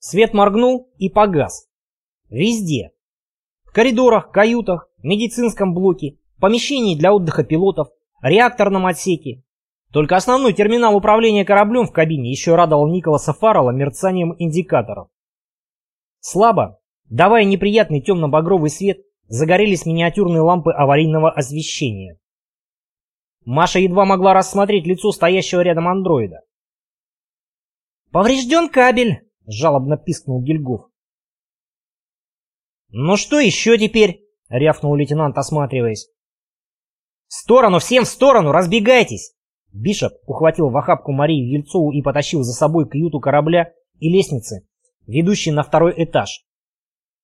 Свет моргнул и погас. Везде. В коридорах, каютах, медицинском блоке, помещении для отдыха пилотов, реакторном отсеке. Только основной терминал управления кораблем в кабине еще радовал Николаса Фаррелла мерцанием индикаторов. Слабо, давая неприятный темно-багровый свет, загорелись миниатюрные лампы аварийного освещения. Маша едва могла рассмотреть лицо стоящего рядом андроида. «Поврежден кабель!» — жалобно пискнул Гильгоф. «Ну что еще теперь?» — рявкнул лейтенант, осматриваясь. «В сторону, всем в сторону, разбегайтесь!» Бишоп ухватил в охапку Марию Ельцову и потащил за собой к юту корабля и лестницы, ведущей на второй этаж.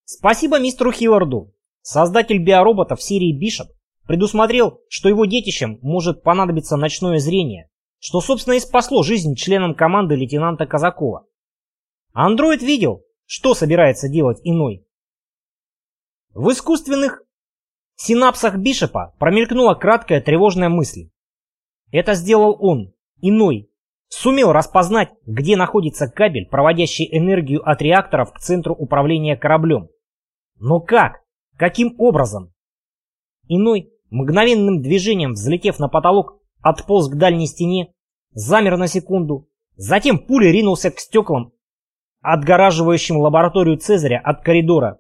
Спасибо мистеру Хилларду. Создатель биороботов серии Бишоп предусмотрел, что его детищам может понадобиться ночное зрение, что, собственно, и спасло жизнь членам команды лейтенанта Казакова. Андроид видел, что собирается делать иной. В искусственных синапсах Бишопа промелькнула краткая тревожная мысль. Это сделал он, иной, сумел распознать, где находится кабель, проводящий энергию от реакторов к центру управления кораблем. Но как? Каким образом? Иной, мгновенным движением взлетев на потолок, отполз к дальней стене, замер на секунду, затем пулей ринулся к стеклам, отгораживающим лабораторию Цезаря от коридора,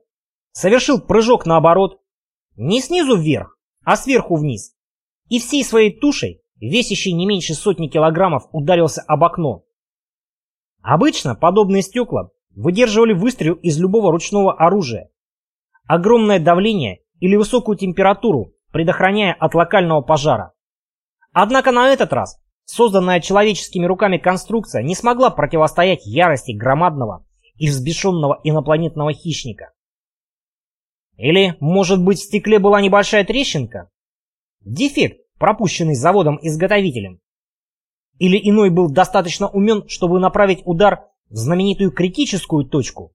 совершил прыжок наоборот, не снизу вверх, а сверху вниз, и всей своей тушей, весящей не меньше сотни килограммов, ударился об окно. Обычно подобные стекла выдерживали выстрел из любого ручного оружия, огромное давление или высокую температуру, предохраняя от локального пожара. Однако на этот раз созданная человеческими руками конструкция не смогла противостоять ярости громадного и взбешенного инопланетного хищника. Или, может быть, в стекле была небольшая трещинка? Дефект, пропущенный заводом-изготовителем. Или иной был достаточно умен, чтобы направить удар в знаменитую критическую точку?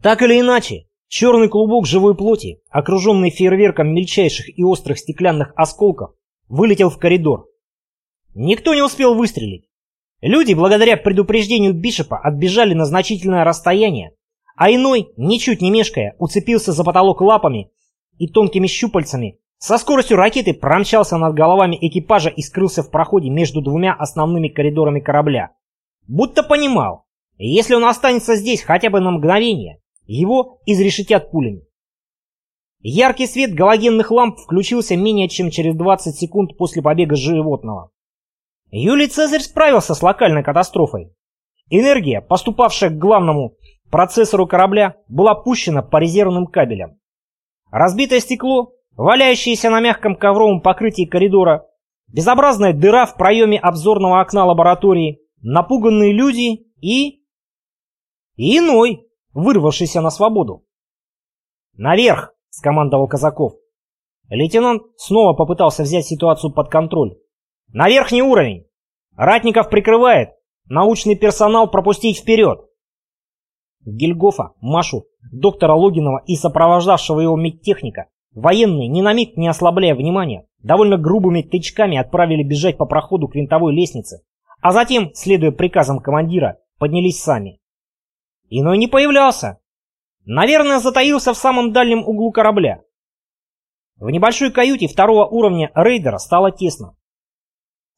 Так или иначе, Черный клубок живой плоти, окруженный фейерверком мельчайших и острых стеклянных осколков, вылетел в коридор. Никто не успел выстрелить. Люди, благодаря предупреждению Бишопа, отбежали на значительное расстояние, а иной, ничуть не мешкая, уцепился за потолок лапами и тонкими щупальцами, со скоростью ракеты промчался над головами экипажа и скрылся в проходе между двумя основными коридорами корабля. Будто понимал, если он останется здесь хотя бы на мгновение, его изрешетят пулями. Яркий свет галогенных ламп включился менее чем через 20 секунд после побега животного. Юлий Цезарь справился с локальной катастрофой. Энергия, поступавшая к главному процессору корабля, была пущена по резервным кабелям. Разбитое стекло, валяющееся на мягком ковровом покрытии коридора, безобразная дыра в проеме обзорного окна лаборатории, напуганные люди и... и иной, вырвавшийся на свободу. «Наверх!» — скомандовал Казаков. Лейтенант снова попытался взять ситуацию под контроль. «На верхний уровень! Ратников прикрывает! Научный персонал пропустить вперед!» Гильгофа, Машу, доктора Логинова и сопровождавшего его медтехника военные, ни на миг не ослабляя внимания, довольно грубыми тычками отправили бежать по проходу к винтовой лестнице, а затем, следуя приказам командира, поднялись сами. Иной не появлялся. Наверное, затаился в самом дальнем углу корабля. В небольшой каюте второго уровня рейдера стало тесно.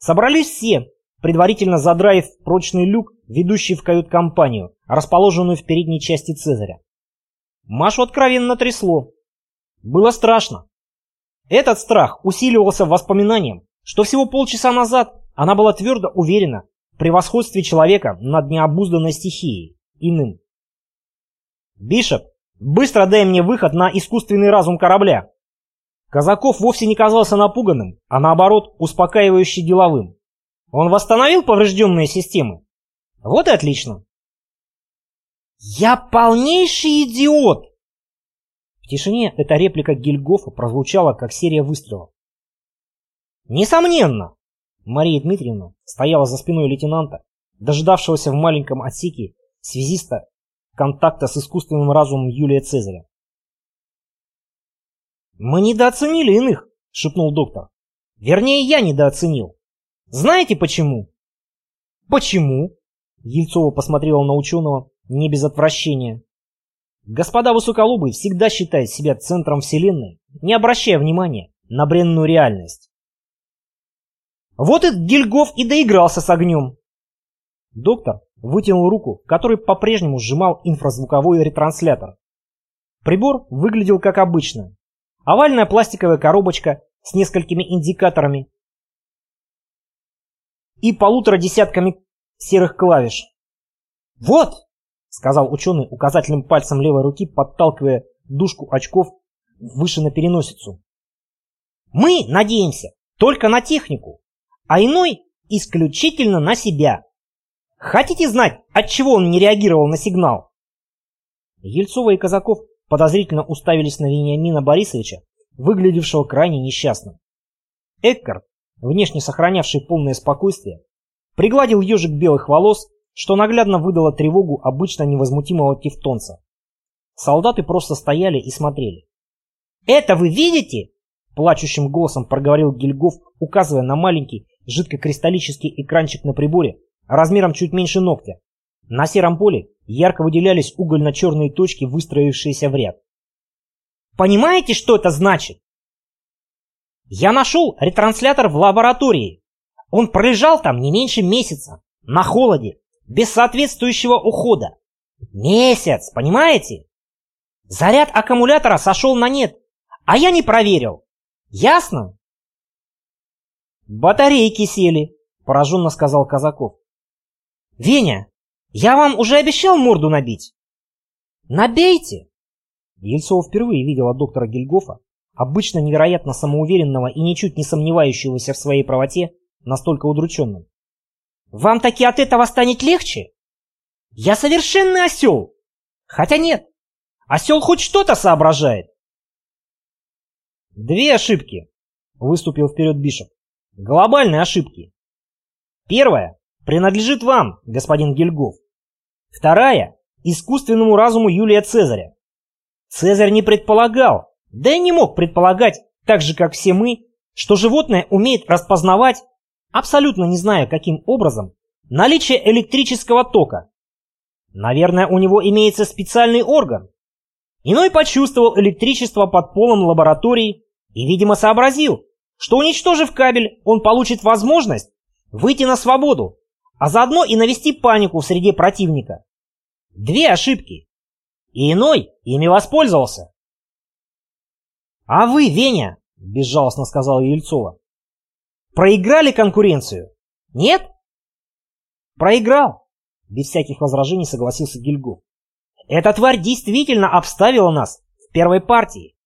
Собрались все, предварительно задраив прочный люк, ведущий в кают-компанию, расположенную в передней части Цезаря. Машу откровенно трясло. Было страшно. Этот страх усиливался воспоминанием, что всего полчаса назад она была твердо уверена в превосходстве человека над необузданной стихией, иным. «Бишоп, быстро дай мне выход на искусственный разум корабля!» Казаков вовсе не казался напуганным, а наоборот успокаивающе деловым. Он восстановил поврежденные системы? Вот и отлично. «Я полнейший идиот!» В тишине эта реплика Гильгофа прозвучала, как серия выстрелов. «Несомненно!» Мария Дмитриевна стояла за спиной лейтенанта, дожидавшегося в маленьком отсеке связиста контакта с искусственным разумом Юлия Цезаря. «Мы недооценили иных», — шепнул доктор. «Вернее, я недооценил. Знаете почему?» «Почему?» — Ельцова посмотрела на ученого, не без отвращения. Господа высоколобы всегда считают себя центром Вселенной, не обращая внимания на бренную реальность. Вот и Гильгоф и доигрался с огнем. Доктор вытянул руку, который по-прежнему сжимал инфразвуковой ретранслятор. Прибор выглядел как обычно. Овальная пластиковая коробочка с несколькими индикаторами и полутора десятками серых клавиш. «Вот!» — сказал ученый указательным пальцем левой руки, подталкивая дужку очков выше на переносицу. «Мы надеемся только на технику, а иной исключительно на себя. Хотите знать, от чего он не реагировал на сигнал?» Ельцова и Казаков подозрительно уставились на Вениамина Борисовича, выглядевшего крайне несчастным. Эккарт, внешне сохранявший полное спокойствие, пригладил ежик белых волос, что наглядно выдало тревогу обычно невозмутимого тевтонца. Солдаты просто стояли и смотрели. «Это вы видите?» – плачущим голосом проговорил Гильгоф, указывая на маленький жидкокристаллический экранчик на приборе размером чуть меньше ногтя. На сером поле ярко выделялись угольно-черные точки, выстроившиеся в ряд. Понимаете, что это значит? Я нашел ретранслятор в лаборатории. Он пролежал там не меньше месяца, на холоде, без соответствующего ухода. Месяц, понимаете? Заряд аккумулятора сошел на нет, а я не проверил. Ясно? Батарейки сели, пораженно сказал Казаков. Веня, я вам уже обещал морду набить. Набейте. Ельцова впервые видела доктора Гильгофа, обычно невероятно самоуверенного и ничуть не сомневающегося в своей правоте, настолько удрученным. «Вам таки от этого станет легче? Я совершенный осел! Хотя нет, осел хоть что-то соображает!» «Две ошибки», — выступил вперед Бишоп. «Глобальные ошибки. Первая принадлежит вам, господин Гильгоф. Вторая — искусственному разуму Юлия Цезаря. Цезарь не предполагал, да и не мог предполагать, так же как все мы, что животное умеет распознавать, абсолютно не зная каким образом, наличие электрического тока. Наверное, у него имеется специальный орган. Иной почувствовал электричество под полом лаборатории и, видимо, сообразил, что уничтожив кабель, он получит возможность выйти на свободу, а заодно и навести панику в среде противника. Две ошибки и иной ими воспользовался. «А вы, Веня», — безжалостно сказала Ельцова, — «проиграли конкуренцию? Нет?» «Проиграл», — без всяких возражений согласился Гильгоф. «Эта тварь действительно обставила нас в первой партии.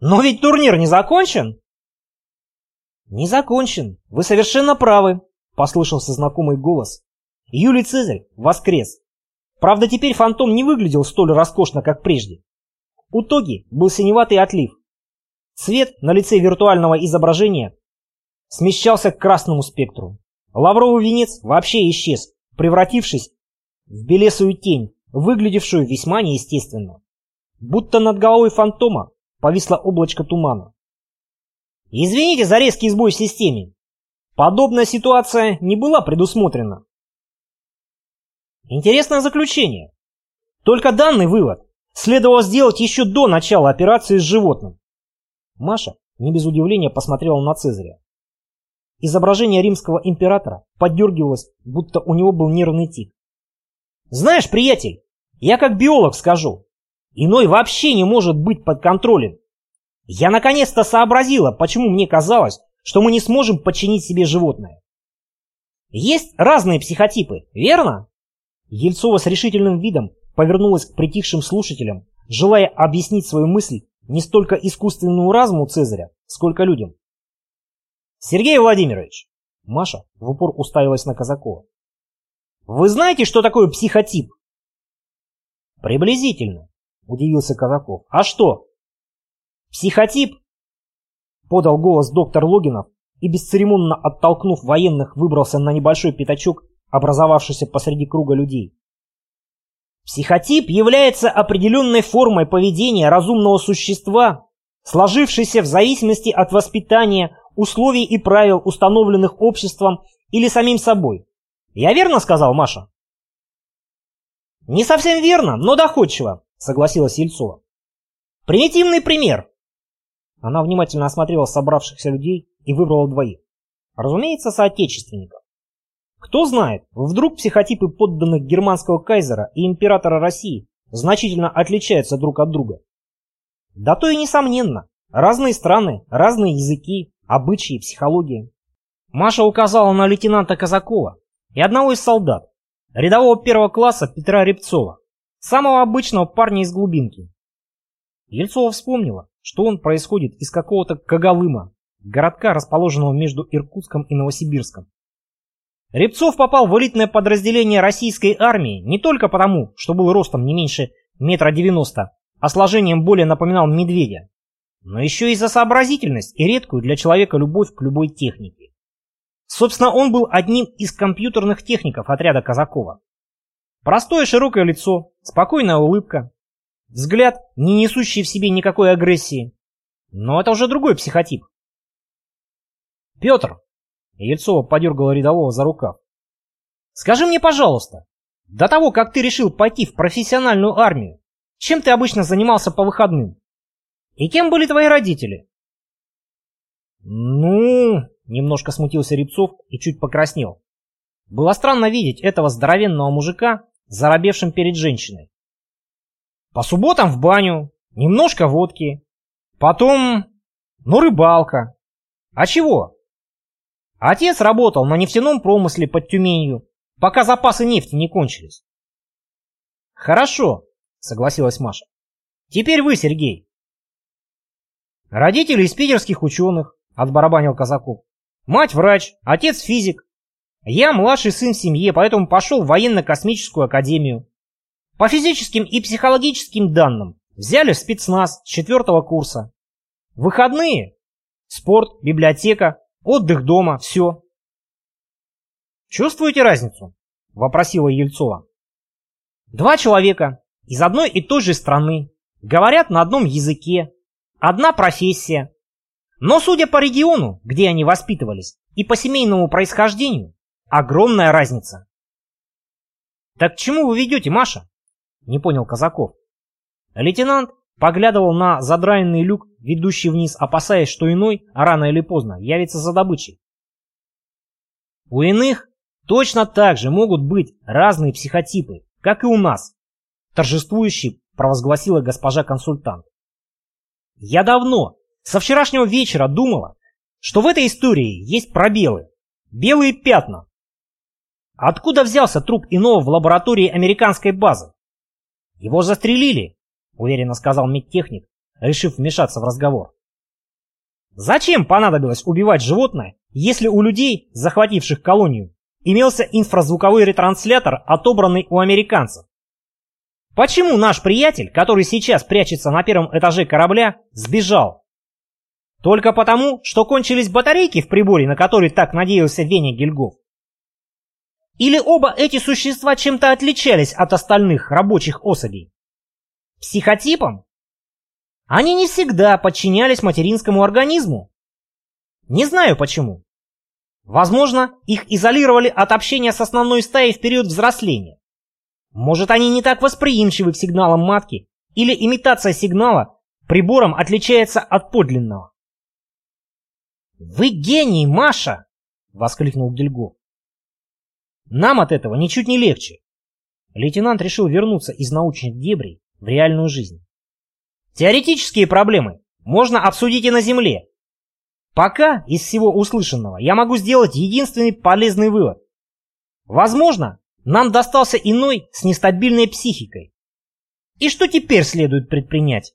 Но ведь турнир не закончен?» «Не закончен, вы совершенно правы», — послышался знакомый голос. Юлий Цезарь воскрес. Правда, теперь фантом не выглядел столь роскошно, как прежде. У Тоги был синеватый отлив. Цвет на лице виртуального изображения смещался к красному спектру. Лавровый венец вообще исчез, превратившись в белесую тень, выглядевшую весьма неестественно. Будто над головой фантома повисло облачко тумана. Извините за резкий сбой в системе. Подобная ситуация не была предусмотрена. Интересное заключение. Только данный вывод следовало сделать еще до начала операции с животным. Маша не без удивления посмотрела на Цезаря. Изображение римского императора поддергивалось, будто у него был нервный тик. «Знаешь, приятель, я как биолог скажу, иной вообще не может быть под контролем. Я наконец-то сообразила, почему мне казалось, что мы не сможем подчинить себе животное. Есть разные психотипы, верно? Ельцова с решительным видом повернулась к притихшим слушателям, желая объяснить свою мысль не столько искусственному разуму Цезаря, сколько людям. «Сергей Владимирович!» Маша в упор уставилась на Казакова. «Вы знаете, что такое психотип?» «Приблизительно», — удивился Казаков. «А что?» «Психотип?» — подал голос доктор Логинов и, бесцеремонно оттолкнув военных, выбрался на небольшой пятачок образовавшийся посреди круга людей. Психотип является определенной формой поведения разумного существа, сложившейся в зависимости от воспитания, условий и правил, установленных обществом или самим собой. Я верно сказал, Маша? Не совсем верно, но доходчиво, согласилась Ельцова. Примитивный пример. Она внимательно осмотрела собравшихся людей и выбрала двоих. Разумеется, соотечественников. Кто знает, вдруг психотипы подданных германского кайзера и императора России значительно отличаются друг от друга. Да то и несомненно. Разные страны, разные языки, обычаи, психология. Маша указала на лейтенанта Казакова и одного из солдат, рядового первого класса Петра Репцова, самого обычного парня из глубинки. Ельцова вспомнила, что он происходит из какого-то Кагалыма, городка, расположенного между Иркутском и Новосибирском. Репцов попал в элитное подразделение российской армии не только потому, что был ростом не меньше метра девяносто, а сложением более напоминал медведя, но еще и за сообразительность и редкую для человека любовь к любой технике. Собственно, он был одним из компьютерных техников отряда Казакова. Простое широкое лицо, спокойная улыбка, взгляд, не несущий в себе никакой агрессии. Но это уже другой психотип. «Петр!» — Ельцова подергала рядового за рукав. «Скажи мне, пожалуйста, до того, как ты решил пойти в профессиональную армию, чем ты обычно занимался по выходным? И кем были твои родители?» «Ну...» — немножко смутился Рябцов и чуть покраснел. Было странно видеть этого здоровенного мужика, заробевшим перед женщиной. «По субботам в баню, немножко водки, потом... ну, рыбалка. А чего? Отец работал на нефтяном промысле под Тюменью, пока запасы нефти не кончились. Хорошо, согласилась Маша. Теперь вы, Сергей. Родители из питерских ученых, отбарабанил Казаков. Мать врач, отец физик. Я младший сын в семье, поэтому пошел в военно-космическую академию. По физическим и психологическим данным взяли спецназ с четвертого курса. Выходные. Спорт, библиотека, Отдых дома, все. Чувствуете разницу? Вопросила Ельцова. Два человека из одной и той же страны говорят на одном языке, одна профессия. Но судя по региону, где они воспитывались, и по семейному происхождению, огромная разница. «Так к чему вы ведете, Маша?» — не понял Казаков. Лейтенант Поглядывал на задраенный люк, ведущий вниз, опасаясь, что иной, а рано или поздно, явится за добычей. У иных точно так же могут быть разные психотипы, как и у нас, торжествующий провозгласила госпожа консультант. Я давно, со вчерашнего вечера думала, что в этой истории есть пробелы, белые пятна. Откуда взялся труп иного в лаборатории американской базы? Его застрелили — уверенно сказал медтехник, решив вмешаться в разговор. Зачем понадобилось убивать животное, если у людей, захвативших колонию, имелся инфразвуковой ретранслятор, отобранный у американцев? Почему наш приятель, который сейчас прячется на первом этаже корабля, сбежал? Только потому, что кончились батарейки в приборе, на который так надеялся Веня Гильгоф? Или оба эти существа чем-то отличались от остальных рабочих особей? Психотипом? Они не всегда подчинялись материнскому организму. Не знаю почему. Возможно, их изолировали от общения с основной стаей в период взросления. Может, они не так восприимчивы к сигналам матки, или имитация сигнала прибором отличается от подлинного. «Вы гений, Маша!» — воскликнул Дельго. «Нам от этого ничуть не легче». Лейтенант решил вернуться из научных дебрей в реальную жизнь. Теоретические проблемы можно обсудить и на Земле. Пока из всего услышанного я могу сделать единственный полезный вывод. Возможно, нам достался иной с нестабильной психикой. И что теперь следует предпринять?